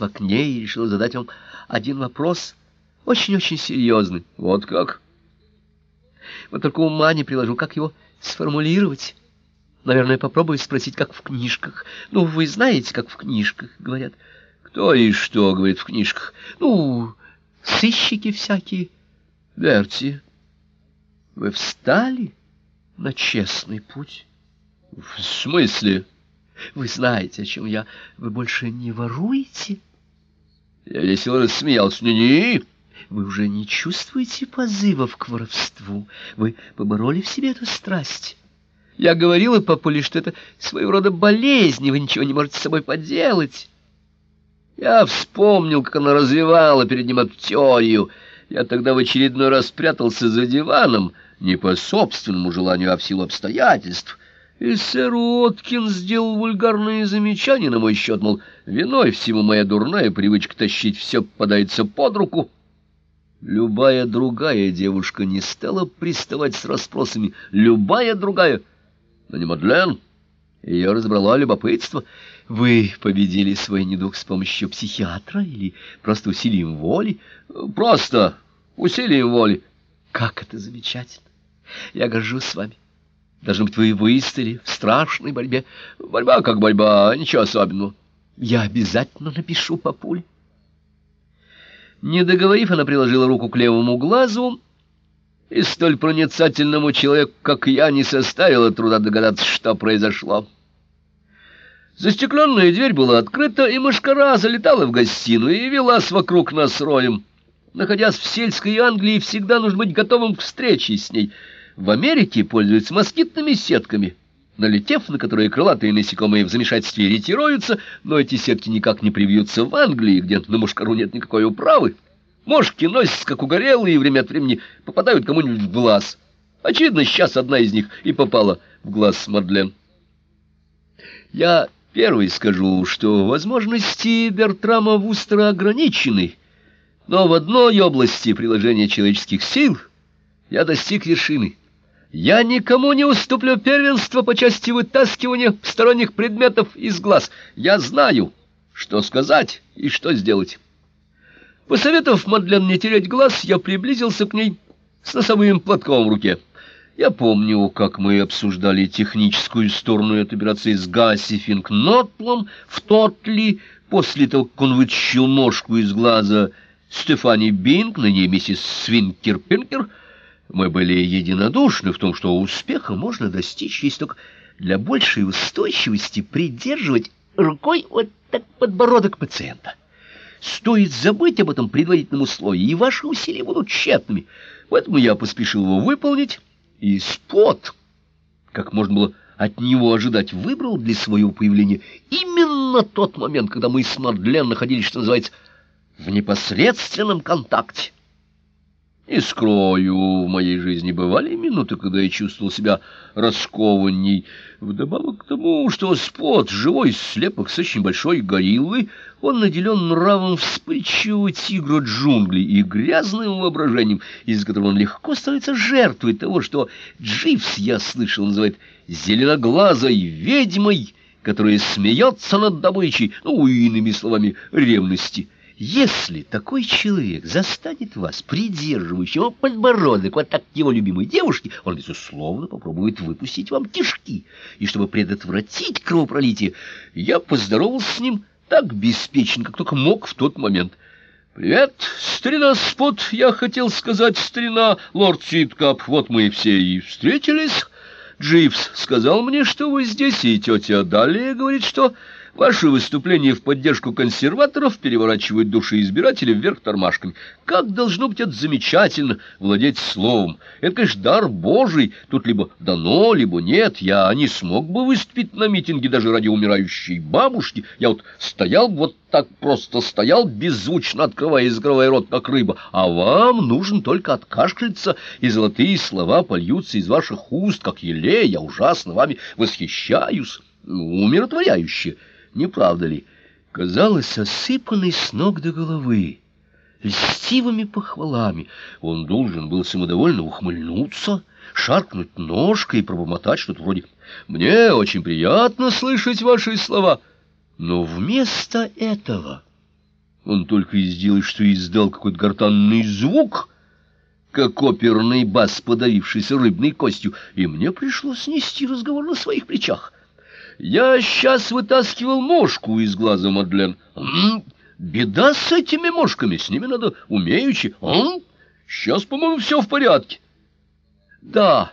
в окне и решила задать вам один вопрос, очень-очень серьезный. Вот как? Вот только ума не приложу, как его сформулировать. Наверное, попробую спросить, как в книжках. Ну, вы знаете, как в книжках говорят. Кто и что говорит в книжках? Ну, сыщики всякие. Верьте. Вы встали на честный путь? В смысле? Вы знаете, о чем я. Вы больше не воруете? Я весело рассмеялся. Не-не. Вы уже не чувствуете позывов к воровству. Вы побороли в себе эту страсть. Я говорила папуле, что это своего рода болезнь, и вы ничего не можете с собой поделать. Я вспомнил, как она развивала перед ним эту теорию. Я тогда в очередной раз спрятался за диваном, не по собственному желанию, а в силу обстоятельств. И сэр Уоткин сделал вульгарные замечания на мой счет, мол, виной всему моя дурная привычка тащить все попадается под руку. Любая другая девушка не стала приставать с расспросами. Любая другая. Но не Мадлен. Ее разобрало любопытство. Вы победили свой недуг с помощью психиатра или просто усилием воли? Просто усилием воли. Как это замечательно. Я горжусь с вами. Должно быть, вы выстояли в страшной борьбе. Борьба как борьба, ничего особенного. Я обязательно напишу папуль. Не договорив, она приложила руку к левому глазу, и столь проницательному человеку, как я, не составило труда догадаться, что произошло. Застекленная дверь была открыта, и мышкара залетала в гостиную и велась вокруг нас роем. Находясь в сельской Англии, всегда нужно быть готовым к встрече с ней. В Америке пользуются москитными сетками — налетев на которые крылатые насекомые в замешательстве ретируются, но эти сетки никак не привьются в Англии, где на мушкару нет никакой управы. Мошки носятся, как угорелые, и время от времени попадают кому-нибудь в глаз. Очевидно, сейчас одна из них и попала в глаз Мадлен. Я первый скажу, что возможности Бертрама Вустера ограничены, но в одной области приложения человеческих сил я достиг вершины — я никому не уступлю первенство по части вытаскивания сторонних предметов из глаз. Я знаю, что сказать и что сделать. Посоветовав Мадлен не терять глаз, я приблизился к ней с носовым платком в руке. Я помню, как мы обсуждали техническую сторону этой операции с Гасси Финкнотлом в Тотли, после того, как он вытащил ножку из глаза Стефани Бинг, на ней миссис Свинкер-Пинкер — мы были единодушны в том, что успеха можно достичь, если только для большей устойчивости придерживать рукой вот так подбородок пациента. Стоит забыть об этом предварительном условии, и ваши усилия будут тщетными. Поэтому я поспешил его выполнить, и спот, как можно было от него ожидать, выбрал для своего появления именно тот момент, когда мы с Мадлен находились, что называется, в непосредственном контакте. И скрою, в моей жизни бывали минуты, когда я чувствовал себя раскованней. Вдобавок к тому, что спот, живой слепок с очень большой гориллы, он наделен нравом вспыльчивого тигра джунглей и грязным воображением, из-за которого он легко становится жертвой того, что Дживс, я слышал, называет «зеленоглазой ведьмой», которая смеется над добычей, ну, иными словами, ревности. Если такой человек застанет вас придерживающего подбородок вот так его любимой девушки, он, безусловно, попробует выпустить вам кишки. И чтобы предотвратить кровопролитие, я поздоровался с ним так беспечно, как только мог в тот момент. «Привет, старина Спот, я хотел сказать, старина лорд Ситкап, вот мы все и встретились. Дживс сказал мне, что вы здесь, и тетя Далее говорит, что...» Ваши выступления в поддержку консерваторов переворачивают души избирателей вверх тормашками. Как должно быть это замечательно владеть словом? Это, конечно, дар Божий. Тут либо дано, либо нет. Я не смог бы выступить на митинге даже ради умирающей бабушки. Я вот стоял вот так просто стоял, беззвучно открывая и закрывая рот, как рыба. А вам нужно только откашляться, и золотые слова польются из ваших уст, как еле. Я ужасно вами восхищаюсь. Умиротворяюще не правда ли? Казалось, осыпанный с ног до головы, льстивыми похвалами. Он должен был самодовольно ухмыльнуться, шаркнуть ножкой и пробормотать что-то вроде «Мне очень приятно слышать ваши слова». Но вместо этого Он только и сделал, что издал какой-то гортанный звук, как оперный бас, подавившийся рыбной костью, и мне пришлось нести разговор на своих плечах. Я сейчас вытаскивал мошку из глаза Мадлен. М беда с этими мошками, с ними надо умеючи. М сейчас, по-моему, все в порядке. Да,